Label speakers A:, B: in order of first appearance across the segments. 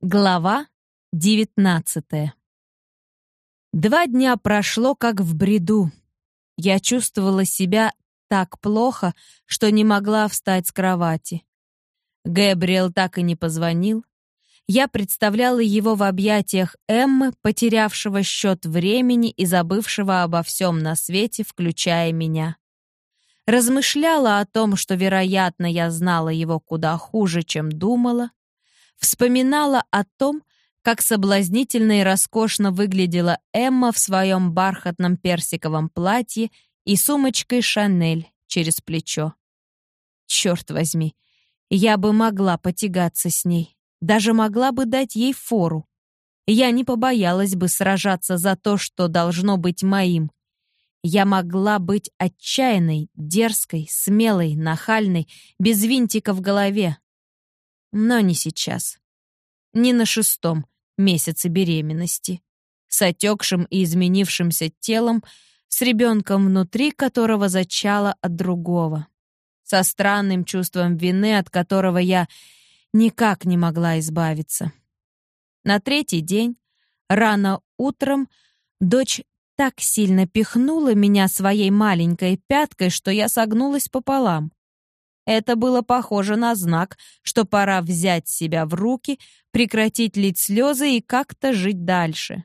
A: Глава девятнадцатая. Два дня прошло, как в бреду. Я чувствовала себя так плохо, что не могла встать с кровати. Гэбриэл так и не позвонил. Я представляла его в объятиях Эммы, потерявшего счет времени и забывшего обо всем на свете, включая меня. Размышляла о том, что, вероятно, я знала его куда хуже, чем думала, вспоминала о том, как соблазнительно и роскошно выглядела Эмма в своем бархатном персиковом платье и сумочкой «Шанель» через плечо. Черт возьми, я бы могла потягаться с ней, даже могла бы дать ей фору. Я не побоялась бы сражаться за то, что должно быть моим. Я могла быть отчаянной, дерзкой, смелой, нахальной, без винтика в голове, но не сейчас. Не на шестом месяце беременности. С отекшим и изменившимся телом, с ребенком внутри которого зачало от другого. Со странным чувством вины, от которого я никак не могла избавиться. На третий день, рано утром, дочь так сильно пихнула меня своей маленькой пяткой, что я согнулась пополам. Это было похоже на знак, что пора взять себя в руки, прекратить лить слезы и как-то жить дальше.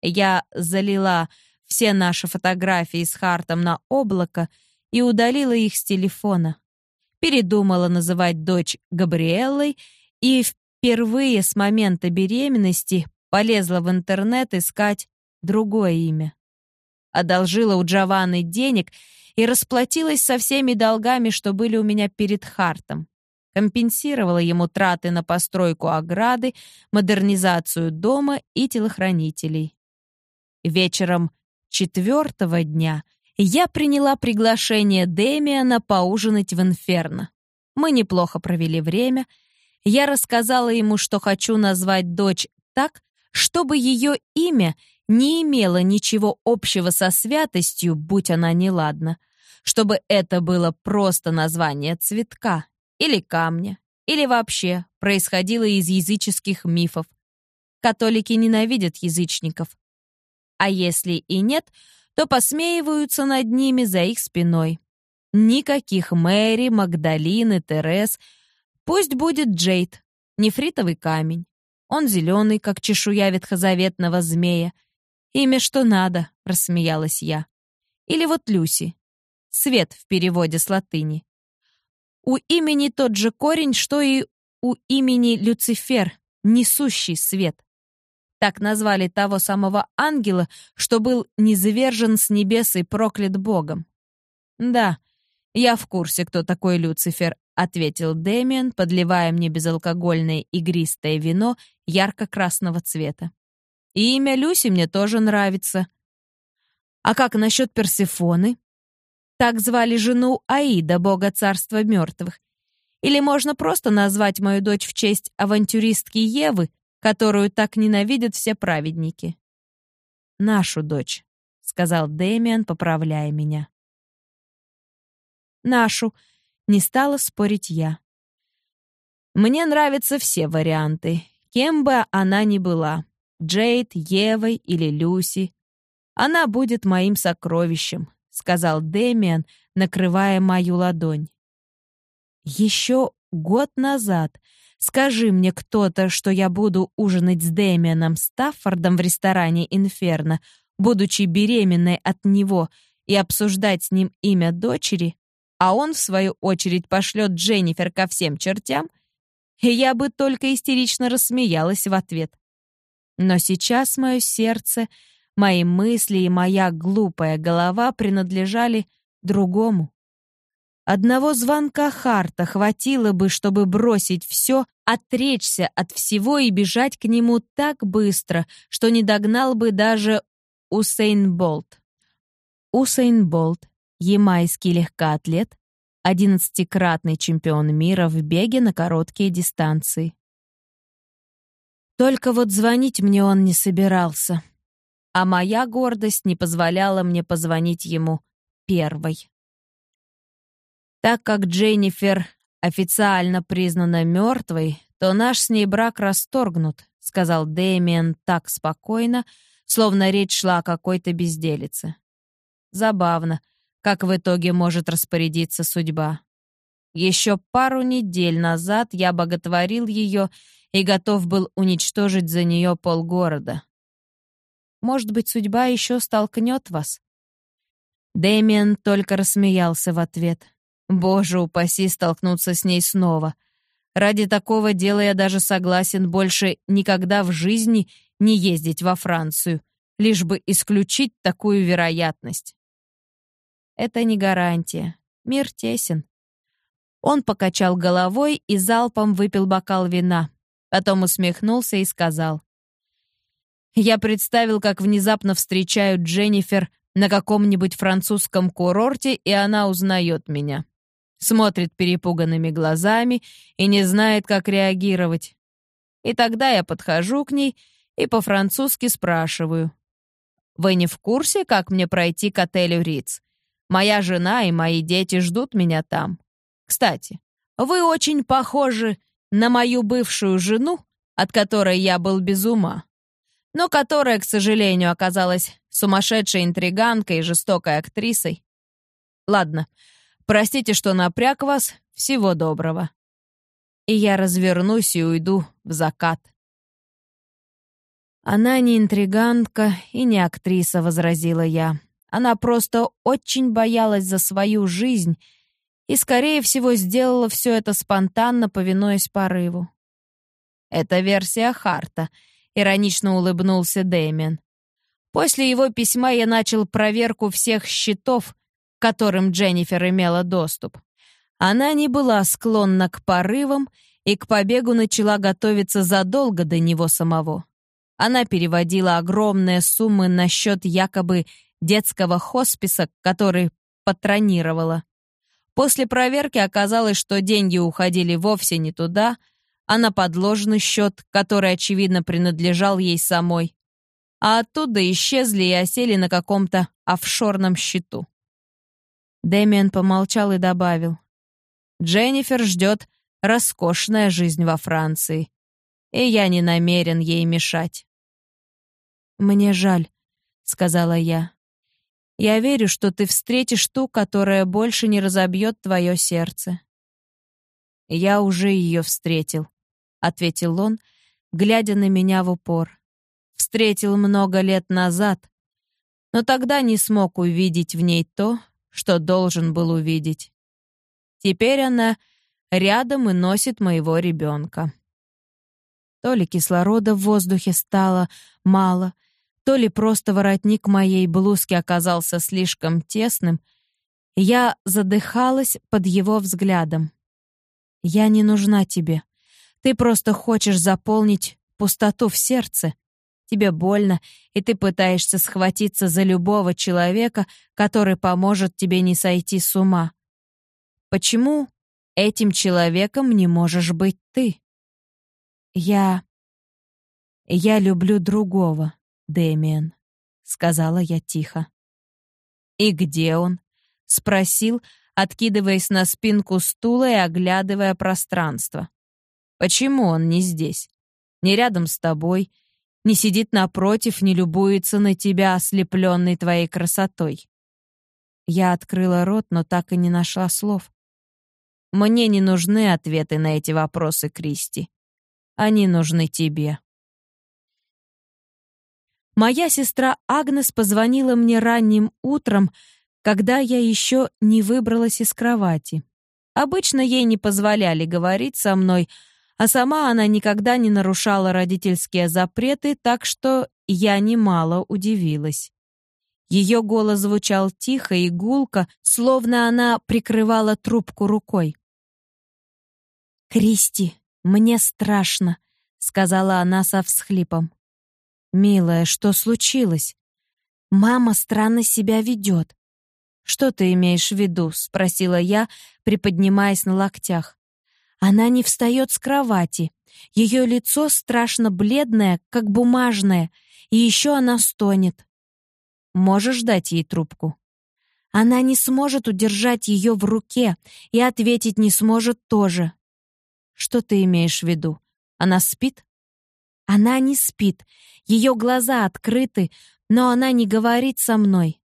A: Я залила все наши фотографии с Хартом на облако и удалила их с телефона. Передумала называть дочь Габриэллой и впервые с момента беременности полезла в интернет искать другое имя. Одолжила у Джованны денег — и расплатилась со всеми долгами, что были у меня перед Хартом. Компенсировала ему траты на постройку ограды, модернизацию дома и телохранителей. Вечером четвертого дня я приняла приглашение Дэмиана поужинать в Инферно. Мы неплохо провели время. Я рассказала ему, что хочу назвать дочь так, чтобы ее имя не имело ничего общего со святостью, будь она неладна, чтобы это было просто название цветка или камня, или вообще происходило из языческих мифов. Католики ненавидят язычников. А если и нет, то посмеиваются над ними за их спиной. Никаких Мэри, Магдалины, Терес. Пусть будет Джейд, нефритовый камень. Он зеленый, как чешуя ветхозаветного змея. Имя что надо, рассмеялась я. Или вот Люси, свет в переводе с латыни. У имени тот же корень, что и у имени Люцифер, несущий свет. Так назвали того самого ангела, что был низвержен с небес и проклят Богом. «Да, я в курсе, кто такой Люцифер», — ответил Дэмиан, подливая мне безалкогольное игристое вино ярко-красного цвета. «И имя Люси мне тоже нравится». «А как насчет Персефоны?» Так звали жену Аида, бога царства мертвых. Или можно просто назвать мою дочь в честь авантюристки Евы, которую так ненавидят все праведники. «Нашу дочь», — сказал Дэмиан, поправляя меня. «Нашу», — не стала спорить я. «Мне нравятся все варианты, кем бы она ни была, Джейд, Евой или Люси. Она будет моим сокровищем, сказал Дэмиан, накрывая мою ладонь. Еще год назад скажи мне кто-то, что я буду ужинать с Дэмианом Стаффордом в ресторане «Инферно», будучи беременной от него, и обсуждать с ним имя дочери, а он, в свою очередь, пошлет Дженнифер ко всем чертям, и я бы только истерично рассмеялась в ответ. Но сейчас мое сердце Мои мысли и моя глупая голова принадлежали другому. Одного звонка Харта хватило бы, чтобы бросить все, отречься от всего и бежать к нему так быстро, что не догнал бы даже Усейн Болт. Усейн Болт, ямайский легкоатлет, одиннадцатикратный чемпион мира в беге на короткие дистанции. Только вот звонить мне он не собирался а моя гордость не позволяла мне позвонить ему первой. Так как Дженнифер официально признана мертвой, то наш с ней брак расторгнут», — сказал Дэмиен так спокойно, словно речь шла о какой-то безделице. Забавно, как в итоге может распорядиться судьба. Еще пару недель назад я боготворил ее и готов был уничтожить за нее полгорода. Может быть, судьба еще столкнет вас? Дэмиан только рассмеялся в ответ. Боже упаси столкнуться с ней снова. Ради такого дела я даже согласен больше никогда в жизни не ездить во Францию, лишь бы исключить такую вероятность. Это не гарантия. Мир тесен. Он покачал головой и залпом выпил бокал вина. Потом усмехнулся и сказал. «Я представил, как внезапно встречают Дженнифер на каком-нибудь французском курорте, и она узнает меня. Смотрит перепуганными глазами и не знает, как реагировать. И тогда я подхожу к ней и по-французски спрашиваю. «Вы не в курсе, как мне пройти к отелю Риц? Моя жена и мои дети ждут меня там. Кстати, вы очень похожи на мою бывшую жену, от которой я был без ума, но которая, к сожалению, оказалась сумасшедшей интриганкой и жестокой актрисой. Ладно, простите, что напряг вас. Всего доброго. И я развернусь и уйду в закат. Она не интриганка и не актриса, возразила я. Она просто очень боялась за свою жизнь и, скорее всего, сделала все это спонтанно, повинуясь порыву. «Это версия Харта», — иронично улыбнулся Дэмиан. После его письма я начал проверку всех счетов, к которым Дженнифер имела доступ. Она не была склонна к порывам и к побегу начала готовиться задолго до него самого. Она переводила огромные суммы на счет якобы детского хосписа, который патронировала. После проверки оказалось, что деньги уходили вовсе не туда, а на подложный счет, который, очевидно, принадлежал ей самой. А оттуда исчезли и осели на каком-то офшорном счету. Дэмиан помолчал и добавил. «Дженнифер ждет роскошная жизнь во Франции, и я не намерен ей мешать». «Мне жаль», — сказала я. Я верю, что ты встретишь ту, которая больше не разобьет твое сердце. Я уже ее встретил, ответил он, глядя на меня в упор. Встретил много лет назад, но тогда не смог увидеть в ней то, что должен был увидеть. Теперь она рядом и носит моего ребенка. То ли кислорода в воздухе стало мало, то ли просто воротник моей блузки оказался слишком тесным, я задыхалась под его взглядом. «Я не нужна тебе. Ты просто хочешь заполнить пустоту в сердце. Тебе больно, и ты пытаешься схватиться за любого человека, который поможет тебе не сойти с ума. Почему этим человеком не можешь быть ты? Я... Я люблю другого. Дэмиен», — сказала я тихо. «И где он?» — спросил, откидываясь на спинку стула и оглядывая пространство. «Почему он не здесь? Не рядом с тобой, не сидит напротив, не любуется на тебя, ослепленный твоей красотой?» Я открыла рот, но так и не нашла слов. «Мне не нужны ответы на эти вопросы, Кристи. Они нужны тебе». Моя сестра Агнес позвонила мне ранним утром, когда я еще не выбралась из кровати. Обычно ей не позволяли говорить со мной, а сама она никогда не нарушала родительские запреты, так что я немало удивилась. Ее голос звучал тихо и гулко, словно она прикрывала трубку рукой. «Кристи, мне страшно», — сказала она со всхлипом. «Милая, что случилось? Мама странно себя ведет». «Что ты имеешь в виду?» — спросила я, приподнимаясь на локтях. Она не встает с кровати. Ее лицо страшно бледное, как бумажное, и еще она стонет. Можешь дать ей трубку? Она не сможет удержать ее в руке и ответить не сможет тоже. Что ты имеешь в виду? Она спит? Она не спит. Ее глаза открыты, но она не говорит со мной.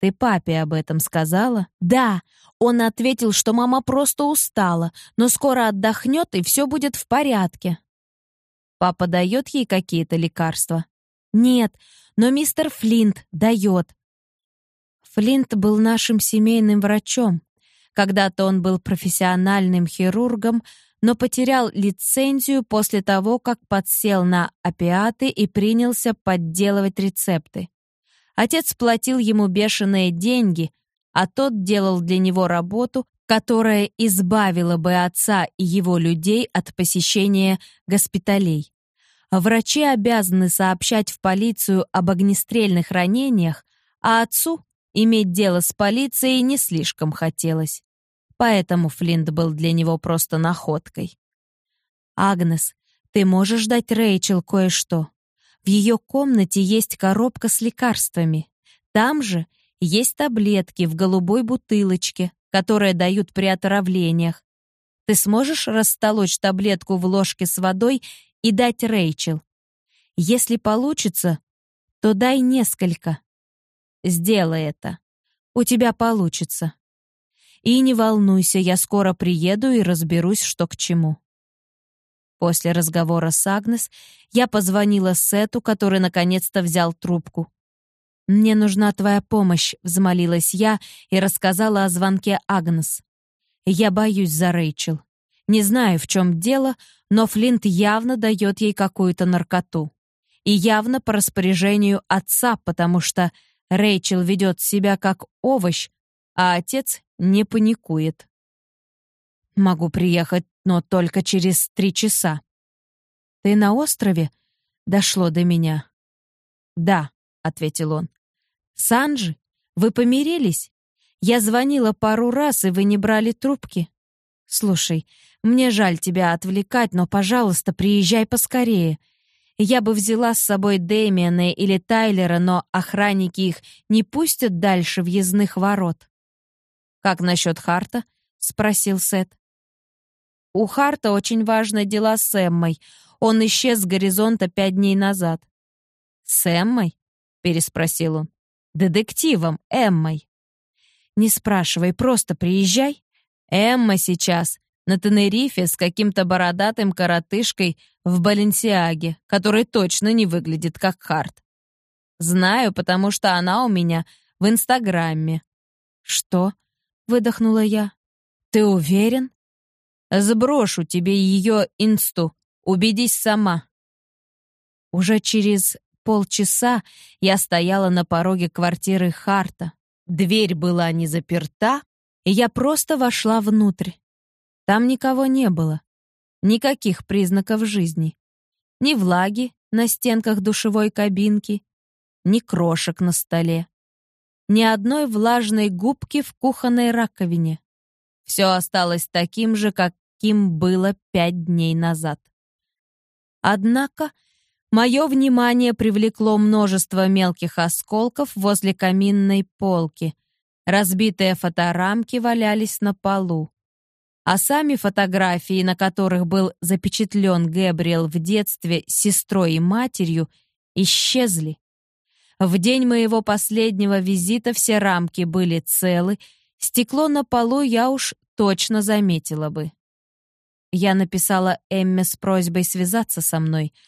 A: Ты папе об этом сказала? Да. Он ответил, что мама просто устала, но скоро отдохнет и все будет в порядке. Папа дает ей какие-то лекарства? Нет, но мистер Флинт дает. Флинт был нашим семейным врачом. Когда-то он был профессиональным хирургом, но потерял лицензию после того, как подсел на опиаты и принялся подделывать рецепты. Отец платил ему бешеные деньги, а тот делал для него работу, которая избавила бы отца и его людей от посещения госпиталей. Врачи обязаны сообщать в полицию об огнестрельных ранениях, а отцу иметь дело с полицией не слишком хотелось. Поэтому Флинт был для него просто находкой. «Агнес, ты можешь дать Рэйчел кое-что? В ее комнате есть коробка с лекарствами. Там же есть таблетки в голубой бутылочке, которые дают при отравлениях. Ты сможешь растолочь таблетку в ложке с водой и дать Рэйчел? Если получится, то дай несколько. Сделай это. У тебя получится. И не волнуйся, я скоро приеду и разберусь, что к чему. После разговора с Агнес я позвонила Сету, который наконец-то взял трубку. «Мне нужна твоя помощь», — взмолилась я и рассказала о звонке Агнес. «Я боюсь за Рэйчел. Не знаю, в чем дело, но Флинт явно дает ей какую-то наркоту. И явно по распоряжению отца, потому что Рэйчел ведет себя как овощ, а отец не паникует. Могу приехать, но только через три часа. Ты на острове? Дошло до меня. Да, ответил он. Санджи, вы помирились? Я звонила пару раз, и вы не брали трубки. Слушай, мне жаль тебя отвлекать, но, пожалуйста, приезжай поскорее. Я бы взяла с собой Дэмиана или Тайлера, но охранники их не пустят дальше въездных ворот. «Как насчет Харта?» — спросил Сет. «У Харта очень важные дела с Эммой. Он исчез с горизонта пять дней назад». «С Эммой?» — переспросил он детективом Эммой. Не спрашивай, просто приезжай. Эмма сейчас на Тенерифе с каким-то бородатым коротышкой в Баленсиаге, который точно не выглядит как Харт. Знаю, потому что она у меня в Инстаграме. Что? выдохнула я. Ты уверен? Сброшу тебе ее инсту. Убедись сама. Уже через полчаса я стояла на пороге квартиры Харта. Дверь была не заперта, и я просто вошла внутрь. Там никого не было. Никаких признаков жизни. Ни влаги на стенках душевой кабинки, ни крошек на столе. Ни одной влажной губки в кухонной раковине. Все осталось таким же, каким было пять дней назад. Однако Мое внимание привлекло множество мелких осколков возле каминной полки. Разбитые фоторамки валялись на полу. А сами фотографии, на которых был запечатлен Гэбриэл в детстве с сестрой и матерью, исчезли. В день моего последнего визита все рамки были целы, стекло на полу я уж точно заметила бы. Я написала Эмме с просьбой связаться со мной —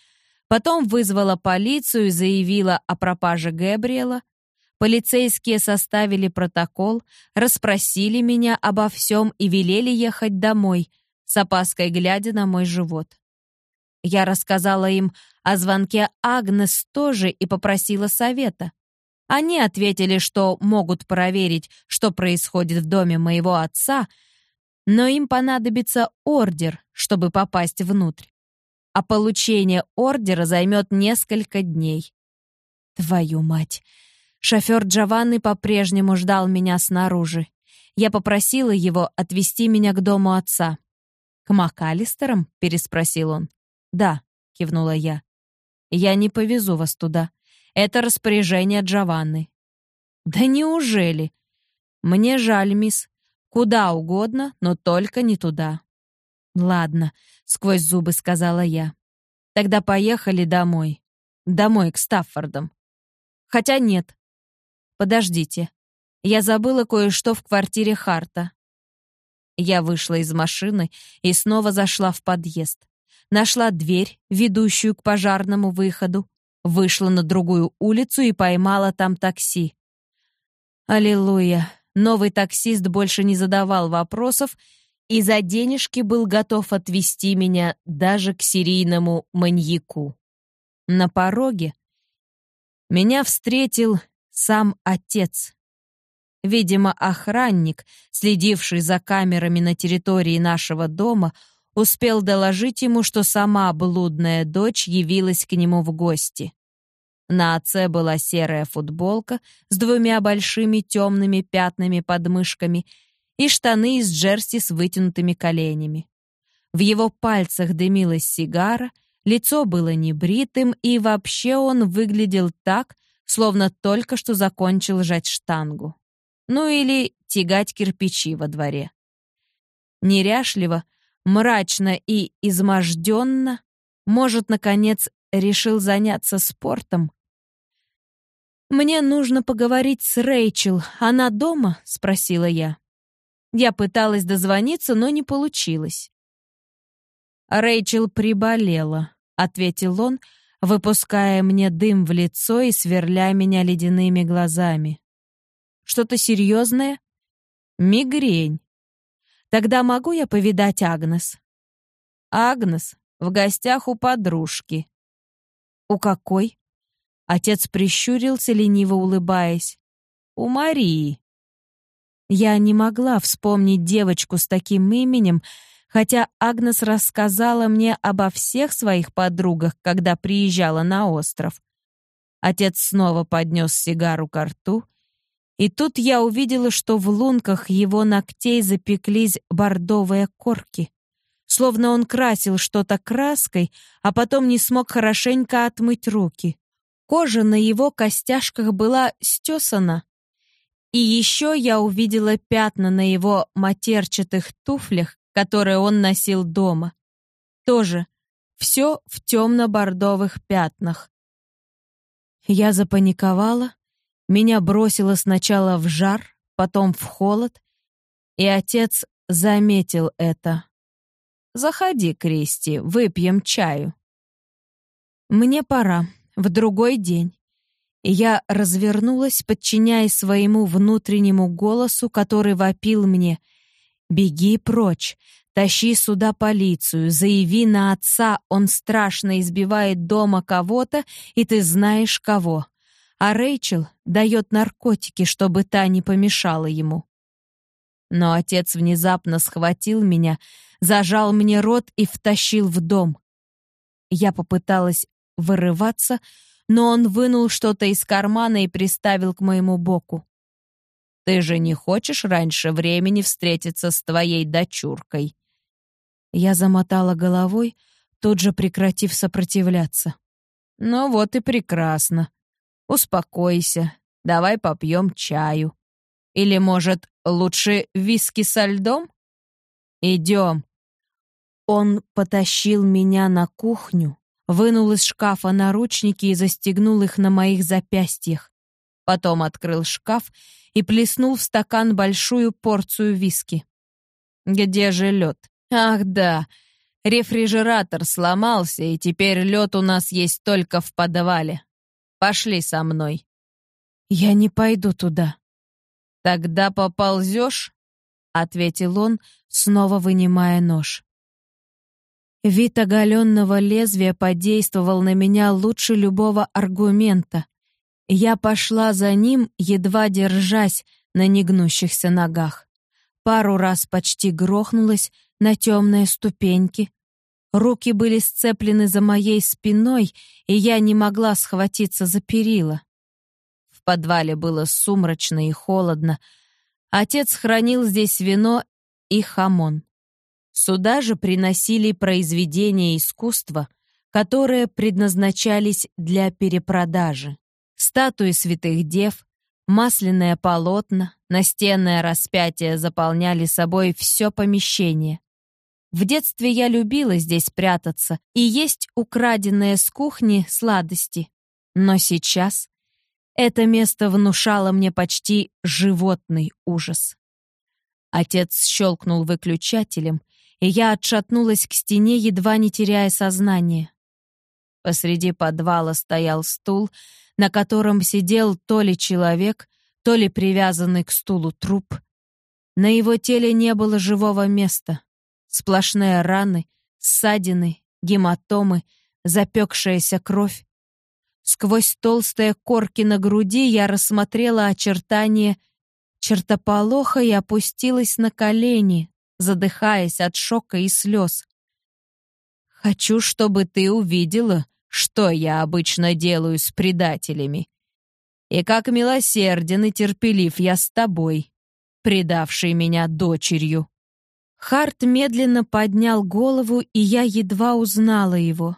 A: Потом вызвала полицию и заявила о пропаже Гэбриэла. Полицейские составили протокол, расспросили меня обо всем и велели ехать домой, с опаской глядя на мой живот. Я рассказала им о звонке Агнес тоже и попросила совета. Они ответили, что могут проверить, что происходит в доме моего отца, но им понадобится ордер, чтобы попасть внутрь а получение ордера займет несколько дней. Твою мать! Шофер Джованны по-прежнему ждал меня снаружи. Я попросила его отвезти меня к дому отца. «К МакАлистерам?» — переспросил он. «Да», — кивнула я. «Я не повезу вас туда. Это распоряжение Джованны». «Да неужели?» «Мне жаль, мисс. Куда угодно, но только не туда». «Ладно», — сквозь зубы сказала я. «Тогда поехали домой. Домой, к Стаффордам. Хотя нет. Подождите. Я забыла кое-что в квартире Харта». Я вышла из машины и снова зашла в подъезд. Нашла дверь, ведущую к пожарному выходу, вышла на другую улицу и поймала там такси. Аллилуйя. Новый таксист больше не задавал вопросов и за денежки был готов отвезти меня даже к серийному маньяку. На пороге меня встретил сам отец. Видимо, охранник, следивший за камерами на территории нашего дома, успел доложить ему, что сама блудная дочь явилась к нему в гости. На отце была серая футболка с двумя большими темными пятнами под мышками и штаны из джерси с вытянутыми коленями. В его пальцах дымилась сигара, лицо было небритым, и вообще он выглядел так, словно только что закончил жать штангу. Ну или тягать кирпичи во дворе. Неряшливо, мрачно и изможденно, может, наконец, решил заняться спортом? «Мне нужно поговорить с Рэйчел. Она дома?» — спросила я. Я пыталась дозвониться, но не получилось. «Рэйчел приболела», — ответил он, выпуская мне дым в лицо и сверля меня ледяными глазами. «Что-то серьезное?» «Мигрень. Тогда могу я повидать Агнес?» «Агнес в гостях у подружки». «У какой?» Отец прищурился, лениво улыбаясь. «У Марии». Я не могла вспомнить девочку с таким именем, хотя Агнес рассказала мне обо всех своих подругах, когда приезжала на остров. Отец снова поднес сигару к рту, и тут я увидела, что в лунках его ногтей запеклись бордовые корки. Словно он красил что-то краской, а потом не смог хорошенько отмыть руки. Кожа на его костяшках была стесана, и еще я увидела пятна на его матерчатых туфлях, которые он носил дома. Тоже все в темно-бордовых пятнах. Я запаниковала, меня бросило сначала в жар, потом в холод, и отец заметил это. «Заходи, Кристи, выпьем чаю». «Мне пора, в другой день». Я развернулась, подчиняясь своему внутреннему голосу, который вопил мне «Беги прочь, тащи сюда полицию, заяви на отца, он страшно избивает дома кого-то, и ты знаешь кого». А Рэйчел дает наркотики, чтобы та не помешала ему. Но отец внезапно схватил меня, зажал мне рот и втащил в дом. Я попыталась вырываться, но он вынул что-то из кармана и приставил к моему боку. «Ты же не хочешь раньше времени встретиться с твоей дочуркой?» Я замотала головой, тут же прекратив сопротивляться. «Ну вот и прекрасно. Успокойся, давай попьем чаю. Или, может, лучше виски со льдом? Идем». Он потащил меня на кухню, вынул из шкафа наручники и застегнул их на моих запястьях. Потом открыл шкаф и плеснул в стакан большую порцию виски. «Где же лед? Ах да, рефрижератор сломался, и теперь лед у нас есть только в подвале. Пошли со мной». «Я не пойду туда». «Тогда поползешь?» — ответил он, снова вынимая нож. Вид оголенного лезвия подействовал на меня лучше любого аргумента. Я пошла за ним, едва держась на негнущихся ногах. Пару раз почти грохнулась на темные ступеньки. Руки были сцеплены за моей спиной, и я не могла схватиться за перила. В подвале было сумрачно и холодно. Отец хранил здесь вино и хамон. Сюда же приносили произведения искусства, которые предназначались для перепродажи. Статуи святых дев, масляное полотна, настенное распятие заполняли собой все помещение. В детстве я любила здесь прятаться и есть украденные с кухни сладости. Но сейчас это место внушало мне почти животный ужас. Отец щелкнул выключателем, и я отшатнулась к стене, едва не теряя сознание. Посреди подвала стоял стул, на котором сидел то ли человек, то ли привязанный к стулу труп. На его теле не было живого места. Сплошные раны, ссадины, гематомы, запекшаяся кровь. Сквозь толстые корки на груди я рассмотрела очертания чертополоха и опустилась на колени, задыхаясь от шока и слез. «Хочу, чтобы ты увидела, что я обычно делаю с предателями. И как милосерден и терпелив я с тобой, предавший меня дочерью». Харт медленно поднял голову, и я едва узнала его.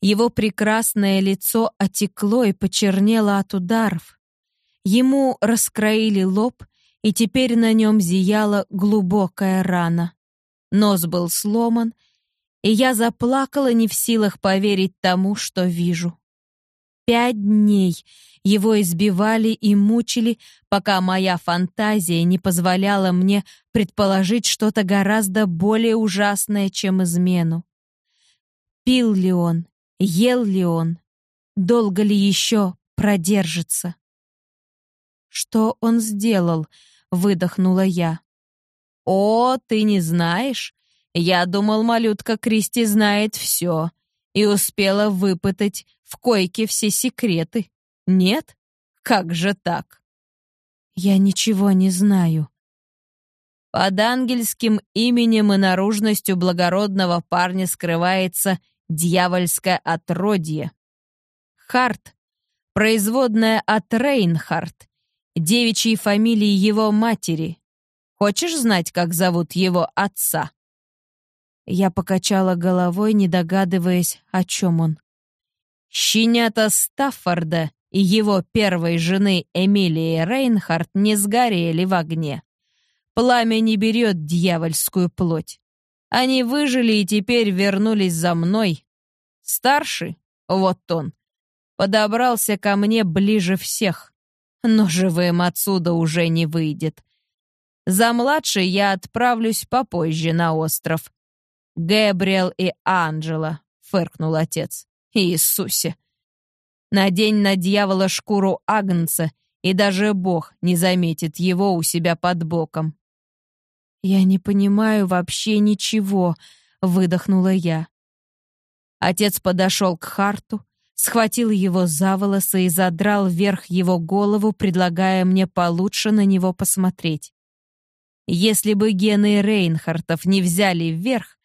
A: Его прекрасное лицо отекло и почернело от ударов. Ему раскроили лоб, и теперь на нем зияла глубокая рана. Нос был сломан, и я заплакала не в силах поверить тому, что вижу. Пять дней его избивали и мучили, пока моя фантазия не позволяла мне предположить что-то гораздо более ужасное, чем измену. Пил ли он, ел ли он, долго ли еще продержится? Что он сделал? выдохнула я. О, ты не знаешь? Я думал, малютка Кристи знает все и успела выпытать в койке все секреты. Нет? Как же так? Я ничего не знаю. Под ангельским именем и наружностью благородного парня скрывается дьявольское отродье. Харт, производная от Рейнхарт, девичьей фамилии его матери. Хочешь знать, как зовут его отца?» Я покачала головой, не догадываясь, о чем он. Щенята Стаффорда и его первой жены Эмилии Рейнхард не сгорели в огне. Пламя не берет дьявольскую плоть. Они выжили и теперь вернулись за мной. Старший, вот он, подобрался ко мне ближе всех но живым отсюда уже не выйдет. За младшей я отправлюсь попозже на остров. Гэбриэл и Анджела, фыркнул отец. Иисусе! Надень на дьявола шкуру Агнца, и даже Бог не заметит его у себя под боком. «Я не понимаю вообще ничего», — выдохнула я. Отец подошел к Харту, схватил его за волосы и задрал вверх его голову, предлагая мне получше на него посмотреть. Если бы гены Рейнхартов не взяли вверх,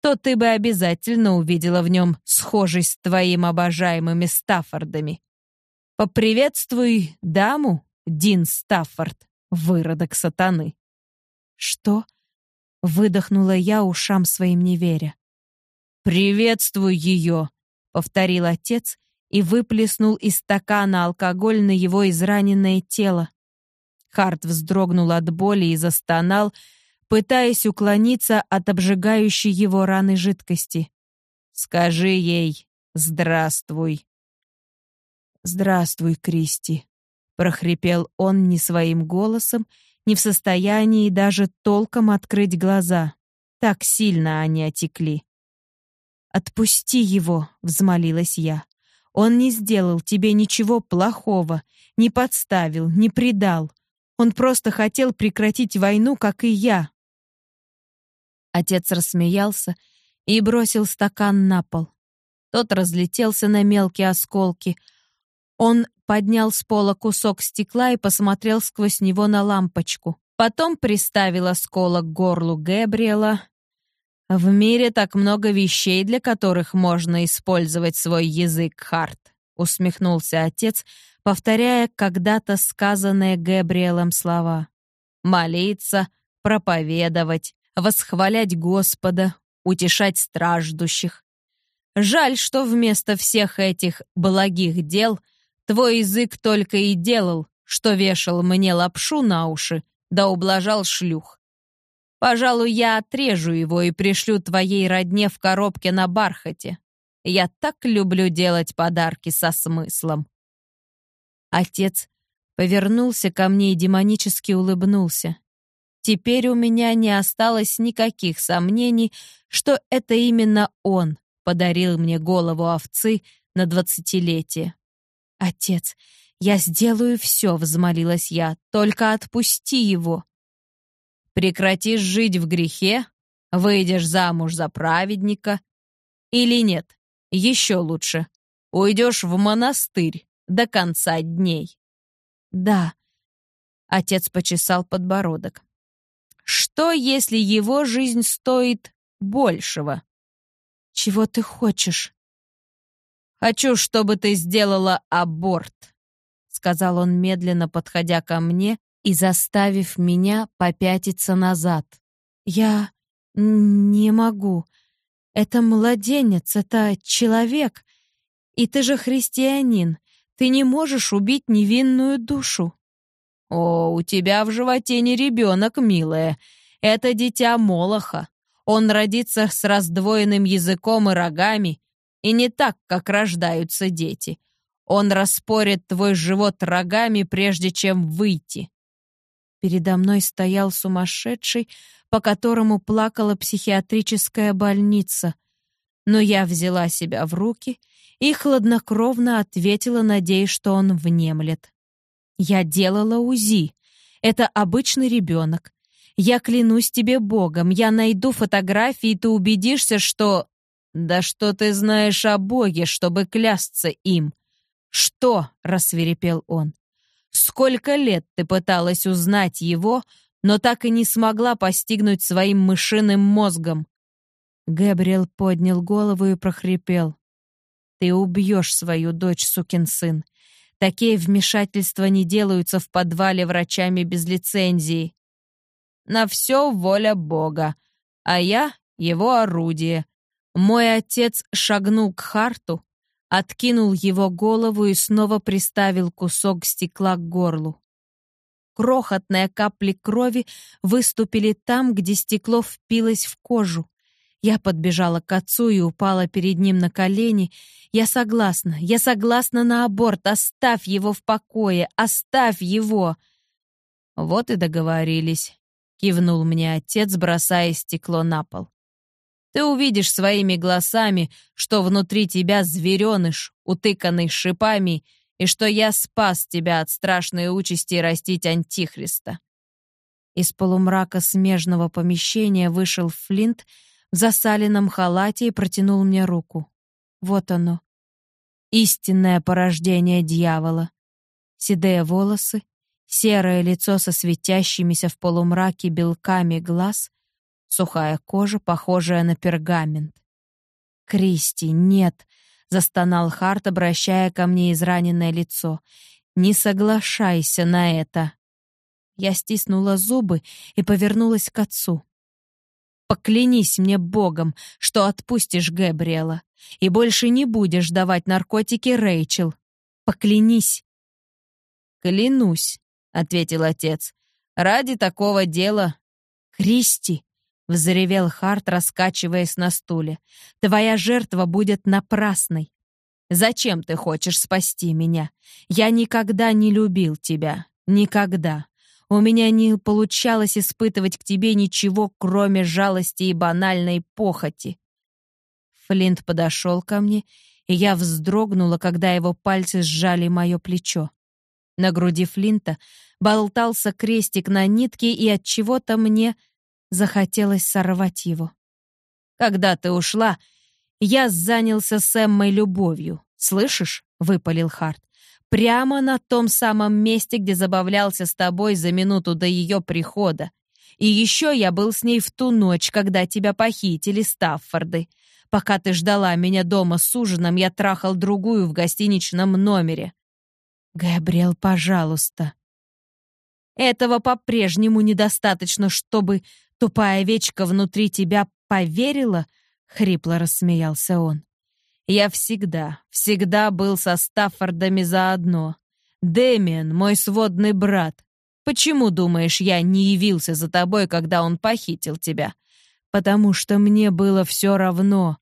A: то ты бы обязательно увидела в нем схожесть с твоим обожаемыми Стаффордами. Поприветствуй даму, Дин Стаффорд, выродок сатаны. Что? Выдохнула я ушам своим не веря. «Приветствуй ее!» — повторил отец и выплеснул из стакана алкоголь на его израненное тело. Харт вздрогнул от боли и застонал, пытаясь уклониться от обжигающей его раны жидкости. «Скажи ей «Здравствуй». «Здравствуй, Кристи», — прохрипел он не своим голосом, не в состоянии даже толком открыть глаза. Так сильно они отекли. «Отпусти его!» — взмолилась я. «Он не сделал тебе ничего плохого, не подставил, не предал. Он просто хотел прекратить войну, как и я». Отец рассмеялся и бросил стакан на пол. Тот разлетелся на мелкие осколки. Он поднял с пола кусок стекла и посмотрел сквозь него на лампочку. Потом приставил осколок к горлу Гэбриэла, в мире так много вещей, для которых можно использовать свой язык, Харт, усмехнулся отец, повторяя когда-то сказанные Габриэлем слова. Молиться, проповедовать, восхвалять Господа, утешать страждущих. Жаль, что вместо всех этих благих дел твой язык только и делал, что вешал мне лапшу на уши, да ублажал шлюх. Пожалуй, я отрежу его и пришлю твоей родне в коробке на бархате. Я так люблю делать подарки со смыслом. Отец повернулся ко мне и демонически улыбнулся. Теперь у меня не осталось никаких сомнений, что это именно он подарил мне голову овцы на двадцатилетие. «Отец, я сделаю все», — взмолилась я, — «только отпусти его». «Прекратишь жить в грехе? Выйдешь замуж за праведника? Или нет, еще лучше, уйдешь в монастырь до конца дней?» «Да», — отец почесал подбородок. «Что, если его жизнь стоит большего?» «Чего ты хочешь?» «Хочу, чтобы ты сделала аборт», — сказал он, медленно подходя ко мне и заставив меня попятиться назад. «Я не могу. Это младенец, это человек. И ты же христианин. Ты не можешь убить невинную душу». «О, у тебя в животе не ребенок, милая. Это дитя Молоха. Он родится с раздвоенным языком и рогами, и не так, как рождаются дети. Он распорит твой живот рогами, прежде чем выйти. Передо мной стоял сумасшедший, по которому плакала психиатрическая больница. Но я взяла себя в руки и хладнокровно ответила, надеясь, что он внемлет. Я делала УЗИ. Это обычный ребенок. Я клянусь тебе Богом, я найду фотографии, и ты убедишься, что... «Да что ты знаешь о Боге, чтобы клясться им?» «Что?» — рассверепел он. «Сколько лет ты пыталась узнать его, но так и не смогла постигнуть своим мышиным мозгом?» Габриэл поднял голову и прохрипел. «Ты убьешь свою дочь, сукин сын. Такие вмешательства не делаются в подвале врачами без лицензии. На все воля Бога, а я — его орудие, мой отец шагнул к Харту, откинул его голову и снова приставил кусок стекла к горлу. Крохотные капли крови выступили там, где стекло впилось в кожу. Я подбежала к отцу и упала перед ним на колени. «Я согласна, я согласна на аборт. Оставь его в покое, оставь его!» «Вот и договорились», — кивнул мне отец, бросая стекло на пол. Ты увидишь своими глазами, что внутри тебя звереныш, утыканный шипами, и что я спас тебя от страшной участи растить Антихриста». Из полумрака смежного помещения вышел Флинт в засаленном халате и протянул мне руку. Вот оно. Истинное порождение дьявола. Седые волосы, серое лицо со светящимися в полумраке белками глаз, Сухая кожа, похожая на пергамент. «Кристи, нет!» — застонал Харт, обращая ко мне израненное лицо. «Не соглашайся на это!» Я стиснула зубы и повернулась к отцу. «Поклянись мне Богом, что отпустишь Гэбриэла и больше не будешь давать наркотики Рэйчел. Поклянись!» «Клянусь», — ответил отец. «Ради такого дела...» «Кристи!» — взревел Харт, раскачиваясь на стуле. «Твоя жертва будет напрасной. Зачем ты хочешь спасти меня? Я никогда не любил тебя. Никогда. У меня не получалось испытывать к тебе ничего, кроме жалости и банальной похоти». Флинт подошел ко мне, и я вздрогнула, когда его пальцы сжали мое плечо. На груди Флинта болтался крестик на нитке, и от чего-то мне Захотелось сорвать его. «Когда ты ушла, я занялся с Эммой любовью. Слышишь?» — выпалил Харт. «Прямо на том самом месте, где забавлялся с тобой за минуту до ее прихода. И еще я был с ней в ту ночь, когда тебя похитили Стаффорды. Пока ты ждала меня дома с ужином, я трахал другую в гостиничном номере». «Габриэл, пожалуйста». «Этого по-прежнему недостаточно, чтобы Тупая овечка внутри тебя поверила?» — хрипло рассмеялся он. «Я всегда, всегда был со Стаффордами заодно. Дэмиан, мой сводный брат. Почему, думаешь, я не явился за тобой, когда он похитил тебя? Потому что мне было все равно.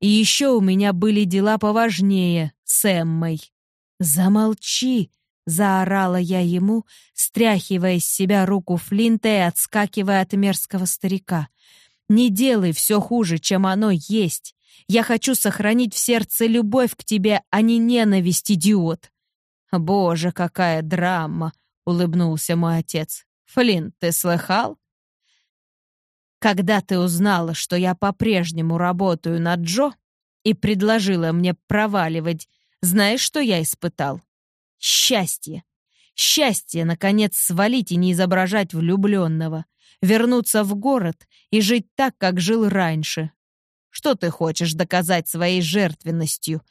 A: И еще у меня были дела поважнее с Эммой. Замолчи, заорала я ему, стряхивая с себя руку Флинта и отскакивая от мерзкого старика. Не делай все хуже, чем оно есть. Я хочу сохранить в сердце любовь к тебе, а не ненависть, идиот. Боже, какая драма, улыбнулся мой отец. Флинт, ты слыхал? Когда ты узнала, что я по-прежнему работаю над Джо и предложила мне проваливать, знаешь, что я испытал? Счастье. Счастье, наконец, свалить и не изображать влюбленного. Вернуться в город и жить так, как жил раньше. Что ты хочешь доказать своей жертвенностью?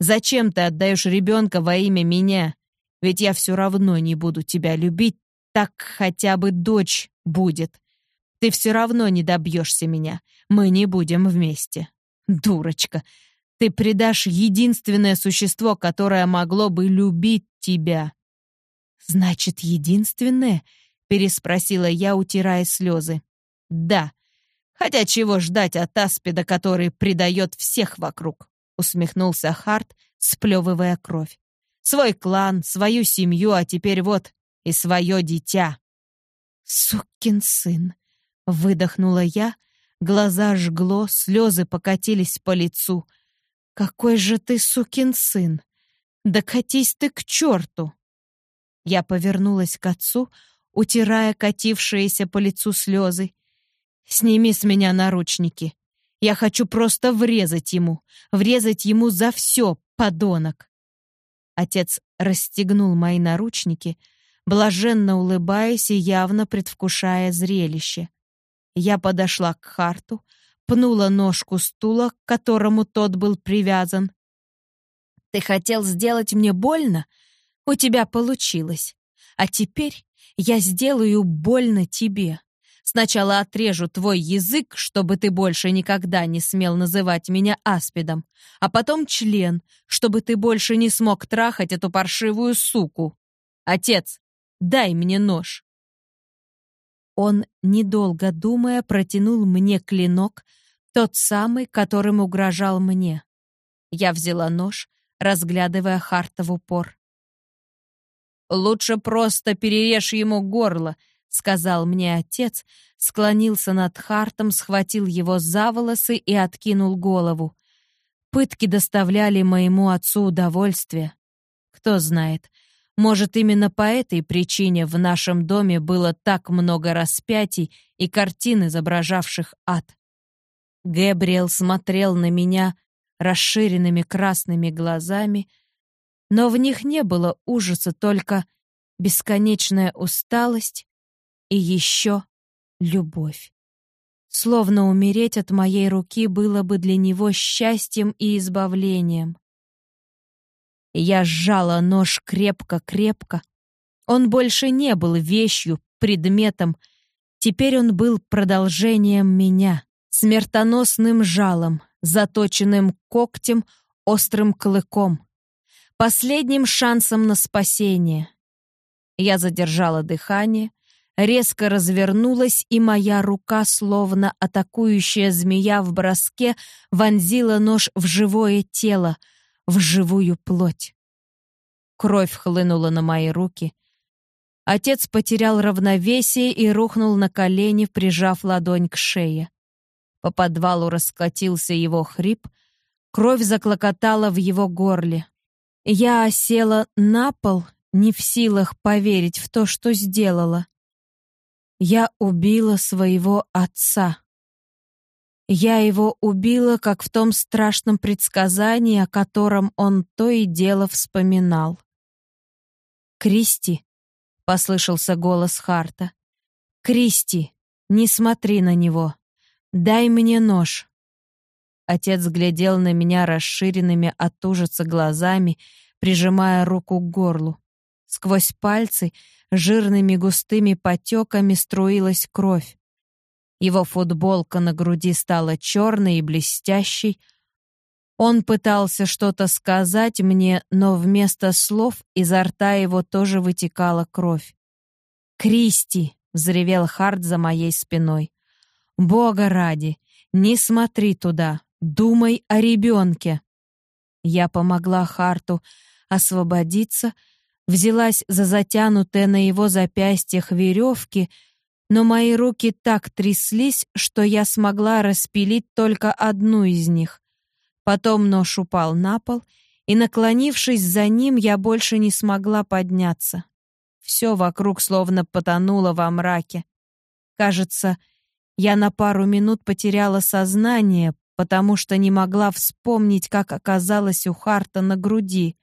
A: Зачем ты отдаешь ребенка во имя меня? Ведь я все равно не буду тебя любить, так хотя бы дочь будет. Ты все равно не добьешься меня. Мы не будем вместе. Дурочка, ты предашь единственное существо, которое могло бы любить тебя. Значит, единственное? Переспросила я, утирая слезы. Да. Хотя чего ждать от аспида, который предает всех вокруг? Усмехнулся Харт, сплевывая кровь. Свой клан, свою семью, а теперь вот и свое дитя. Сукин сын. Выдохнула я, глаза жгло, слезы покатились по лицу. «Какой же ты сукин сын! Да катись ты к черту!» Я повернулась к отцу, утирая катившиеся по лицу слезы. «Сними с меня наручники. Я хочу просто врезать ему, врезать ему за все, подонок!» Отец расстегнул мои наручники, блаженно улыбаясь и явно предвкушая зрелище. Я подошла к Харту, пнула ножку стула, к которому тот был привязан. «Ты хотел сделать мне больно? У тебя получилось. А теперь я сделаю больно тебе. Сначала отрежу твой язык, чтобы ты больше никогда не смел называть меня аспидом, а потом член, чтобы ты больше не смог трахать эту паршивую суку. Отец, дай мне нож». Он, недолго думая, протянул мне клинок, тот самый, которым угрожал мне. Я взяла нож, разглядывая Харта в упор. «Лучше просто перережь ему горло», — сказал мне отец, склонился над Хартом, схватил его за волосы и откинул голову. Пытки доставляли моему отцу удовольствие. Кто знает, может, именно по этой причине в нашем доме было так много распятий и картин, изображавших ад. Гэбриэл смотрел на меня расширенными красными глазами, но в них не было ужаса, только бесконечная усталость и еще любовь. Словно умереть от моей руки было бы для него счастьем и избавлением. Я сжала нож крепко-крепко. Он больше не был вещью, предметом. Теперь он был продолжением меня, смертоносным жалом, заточенным когтем, острым клыком, последним шансом на спасение. Я задержала дыхание, резко развернулась, и моя рука, словно атакующая змея в броске, вонзила нож в живое тело — в живую плоть. Кровь хлынула на мои руки. Отец потерял равновесие и рухнул на колени, прижав ладонь к шее. По подвалу раскатился его хрип, кровь заклокотала в его горле. Я осела на пол, не в силах поверить в то, что сделала. Я убила своего отца. Я его убила, как в том страшном предсказании, о котором он то и дело вспоминал. «Кристи», — послышался голос Харта, — «Кристи, не смотри на него. Дай мне нож». Отец глядел на меня расширенными от ужаса глазами, прижимая руку к горлу. Сквозь пальцы жирными густыми потеками струилась кровь. Его футболка на груди стала черной и блестящей. Он пытался что-то сказать мне, но вместо слов изо рта его тоже вытекала кровь. «Кристи!» — взревел Харт за моей спиной. «Бога ради! Не смотри туда! Думай о ребенке!» Я помогла Харту освободиться, взялась за затянутые на его запястьях веревки, но мои руки так тряслись, что я смогла распилить только одну из них. Потом нож упал на пол, и, наклонившись за ним, я больше не смогла подняться. Все вокруг словно потонуло во мраке. Кажется, я на пару минут потеряла сознание, потому что не могла вспомнить, как оказалась у Харта на груди.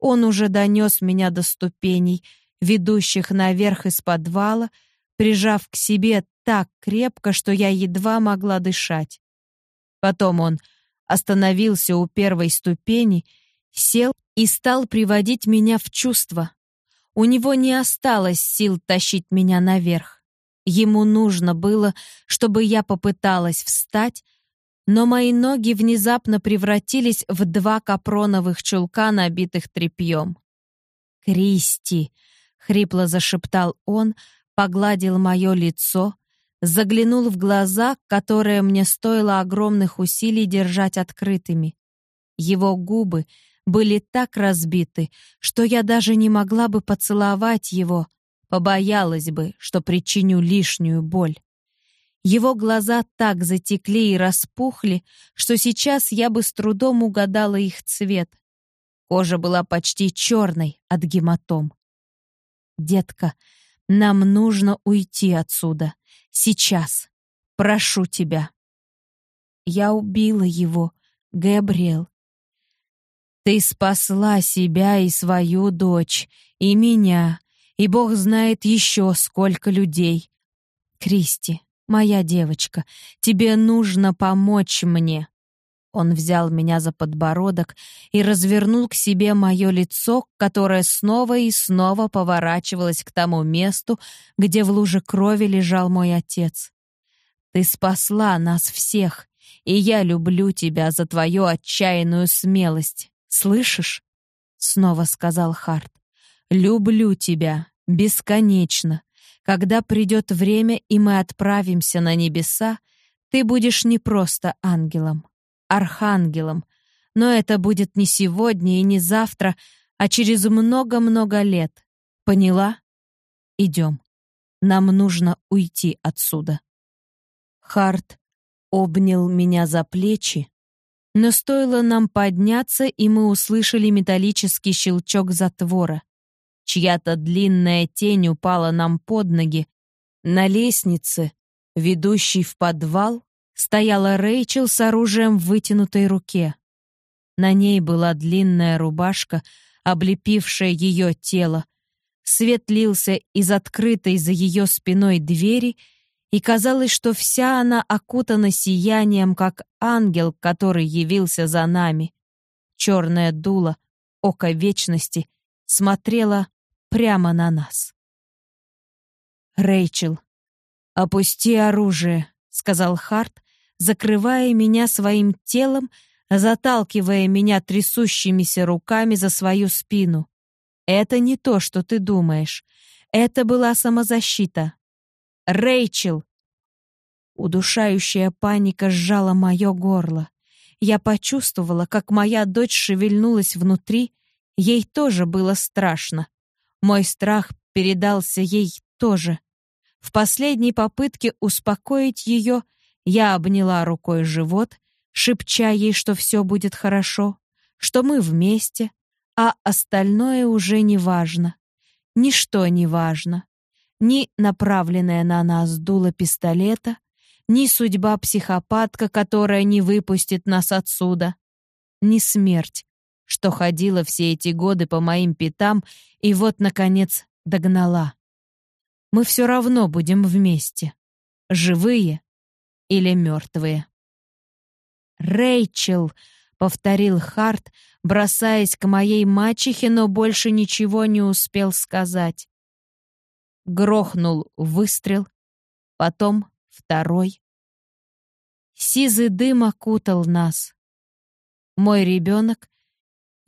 A: Он уже донес меня до ступеней, ведущих наверх из подвала, прижав к себе так крепко, что я едва могла дышать. Потом он остановился у первой ступени, сел и стал приводить меня в чувство. У него не осталось сил тащить меня наверх. Ему нужно было, чтобы я попыталась встать, но мои ноги внезапно превратились в два капроновых чулка, набитых тряпьем. «Кристи!» — хрипло зашептал он, погладил мое лицо, заглянул в глаза, которые мне стоило огромных усилий держать открытыми. Его губы были так разбиты, что я даже не могла бы поцеловать его, побоялась бы, что причиню лишнюю боль. Его глаза так затекли и распухли, что сейчас я бы с трудом угадала их цвет. Кожа была почти черной от гематом. «Детка, нам нужно уйти отсюда. Сейчас. Прошу тебя». Я убила его, Габриэл. Ты спасла себя и свою дочь, и меня, и Бог знает еще сколько людей. Кристи, моя девочка, тебе нужно помочь мне. Он взял меня за подбородок и развернул к себе мое лицо, которое снова и снова поворачивалось к тому месту, где в луже крови лежал мой отец. Ты спасла нас всех, и я люблю тебя за твою отчаянную смелость. Слышишь? Снова сказал Харт. Люблю тебя бесконечно. Когда придет время, и мы отправимся на небеса, ты будешь не просто ангелом, архангелом, но это будет не сегодня и не завтра, а через много-много лет. Поняла? Идем. Нам нужно уйти отсюда. Харт обнял меня за плечи, но стоило нам подняться, и мы услышали металлический щелчок затвора. Чья-то длинная тень упала нам под ноги. На лестнице, ведущей в подвал, стояла Рэйчел с оружием в вытянутой руке. На ней была длинная рубашка, облепившая ее тело. Свет лился из открытой за ее спиной двери — и казалось, что вся она окутана сиянием, как ангел, который явился за нами. Черное дуло, око вечности, смотрело прямо на нас. «Рэйчел, опусти оружие», — сказал Харт, закрывая меня своим телом, заталкивая меня трясущимися руками за свою спину. «Это не то, что ты думаешь. Это была самозащита, Рэйчел!» Удушающая паника сжала мое горло. Я почувствовала, как моя дочь шевельнулась внутри. Ей тоже было страшно. Мой страх передался ей тоже. В последней попытке успокоить ее я обняла рукой живот, шепча ей, что все будет хорошо, что мы вместе, а остальное уже не важно. Ничто не важно ни направленное на нас дуло пистолета, ни судьба психопатка, которая не выпустит нас отсюда, ни смерть, что ходила все эти годы по моим пятам и вот, наконец, догнала. Мы все равно будем вместе, живые или мертвые. «Рэйчел!» — повторил Харт, бросаясь к моей мачехе, но больше ничего не успел сказать. Грохнул выстрел, потом второй. Сизый дым окутал нас. Мой ребенок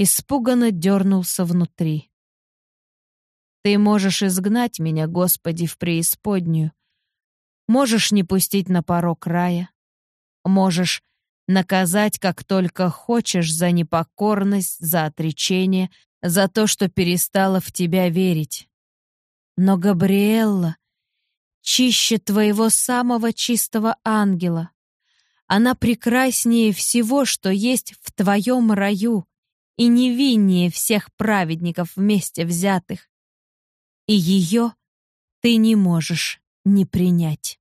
A: испуганно дернулся внутри. Ты можешь изгнать меня, Господи, в преисподнюю. Можешь не пустить на порог рая. Можешь наказать, как только хочешь, за непокорность, за отречение, за то, что перестала в тебя верить. Но Габриэлла чище твоего самого чистого ангела. Она прекраснее всего, что есть в твоем раю, и невиннее всех праведников вместе взятых. И ее ты не можешь не принять.